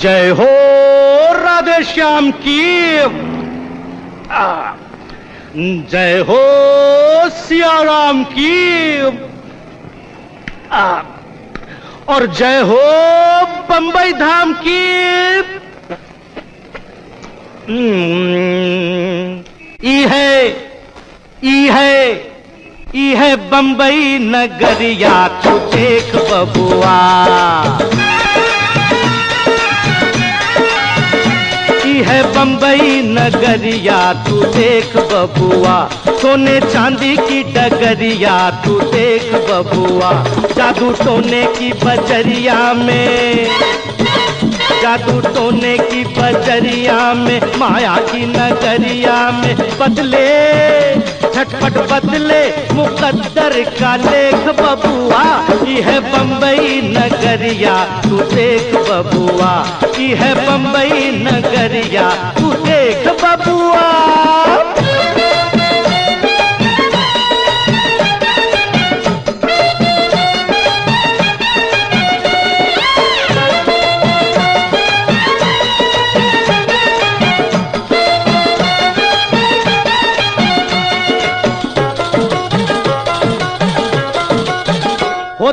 जय हो राधे श्याम की। जय हो सियाराम की। और जय हो बंबई धाम की। हम्म, ई है ई है ई है बंबई नगरिया तू देख बबुआ। है बंबई नगरिया, तू देख बबुआ। सोने चांदी की डगरिया, तू देख बबुआ। जादू टोने की बजरिया में, जादू टोने की बजरिया में, माया की नगरिया में। बदले, झटपट बदले, मुकद्दर का लेख बबुआ। यह बंबई नगरिया, तू देख बबुआ। यह बंबई नगरिया तू देख बबुआ।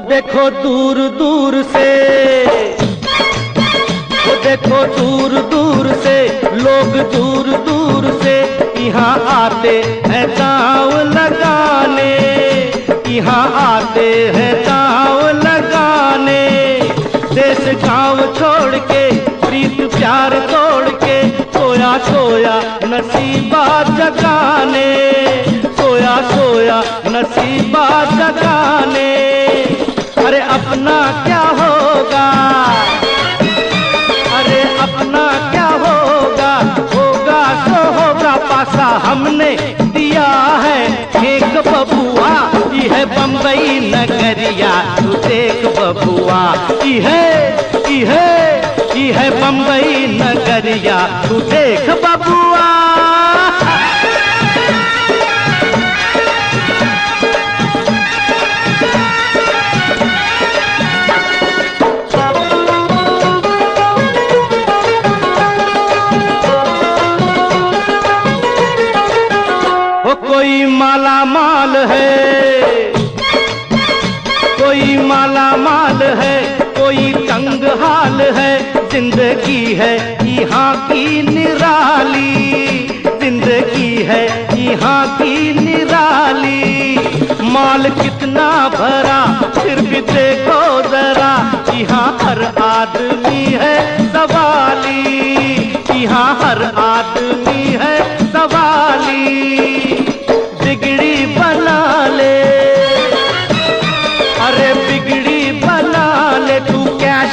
देखो दूर दूर से हो देखो दूर दूर से, लोग दूर दूर से यहाँ आते हैं दाव लगाने। यहाँ आते हैं दाव लगाने। देश गाँव छोड़ के, प्रीत प्यार तोड़ के, सोया सोया नसीबा जगाने। सोया सोया नसीबा जगाने। अरे अपना क्या होगा? बबुआ यह यह यह बंबई नगरिया। तू देख बबुआ। कोई माला माल है। कोई माला माल है, कोई तंग हाल है, ज़िंदगी है यहाँ की निराली। ज़िंदगी है यहाँ की निराली। माल कितना भरा, फिर भी देखो जरा। यहाँ हर आदमी है सवाली। यहाँ हर आदमी है सवाली।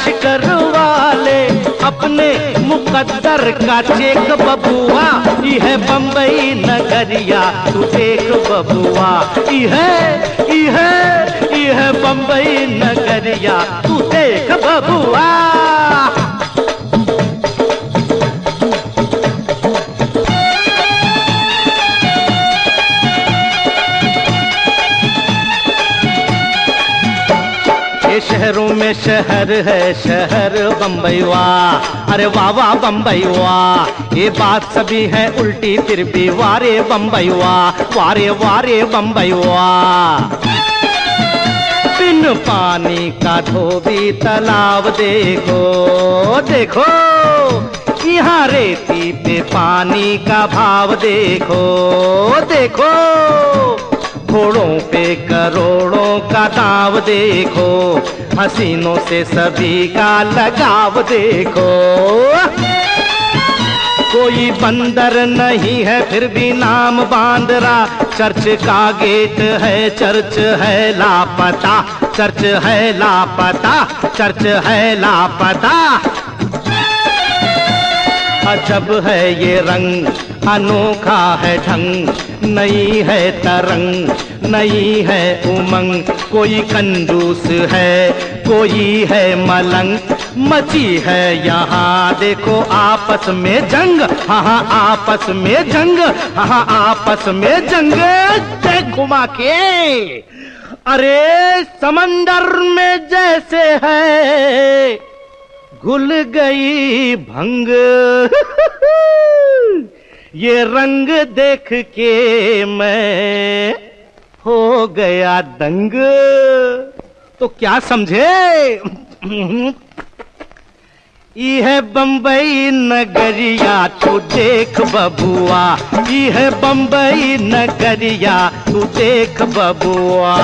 कैश करवा ले। अपने मुकद्दर का चेक बबुआ। यह बंबई नगरिया, तू देख बबुआ। यह यह यह बंबई नगरिया, तू देख बबुआ। में शहर है शहर बम्बई वाह अरे वाह वाह बम्बई वाह ये बात सभी है उल्टी, फिर भी वारे बम्बई वाह वारे वारे बम्बई वाह बिन पानी का धोबी तालाब देखो देखो। यहाँ रेती पे पानी का भाव देखो देखो। घोड़ों पे करोड़ों का दाव देखो, हसीनों से सभी का लगाव देखो। कोई बंदर नहीं है, फिर भी नाम बांदरा। चर्च का गेट है, चर्च है लापता। चर्च है लापता, चर्च है लापता। अजब है ये रंग, अनोखा है ढंग। नई है तरंग, नई है उमंग। कोई कंजूस है, कोई है मलंग। मची है यहाँ, देखो आपस में जंग। हाँ आपस में जंग। हाँ हाँ आपस में जंग। घुमा के। अरे समंदर में जैसे है, घुल गई भंग। ये रंग देख के मैं हो गया दंग। तो क्या समझे? यह बम्बई नगरिया, तू देख बबुआ। यह बम्बई नगरिया, तू देख बबुआ।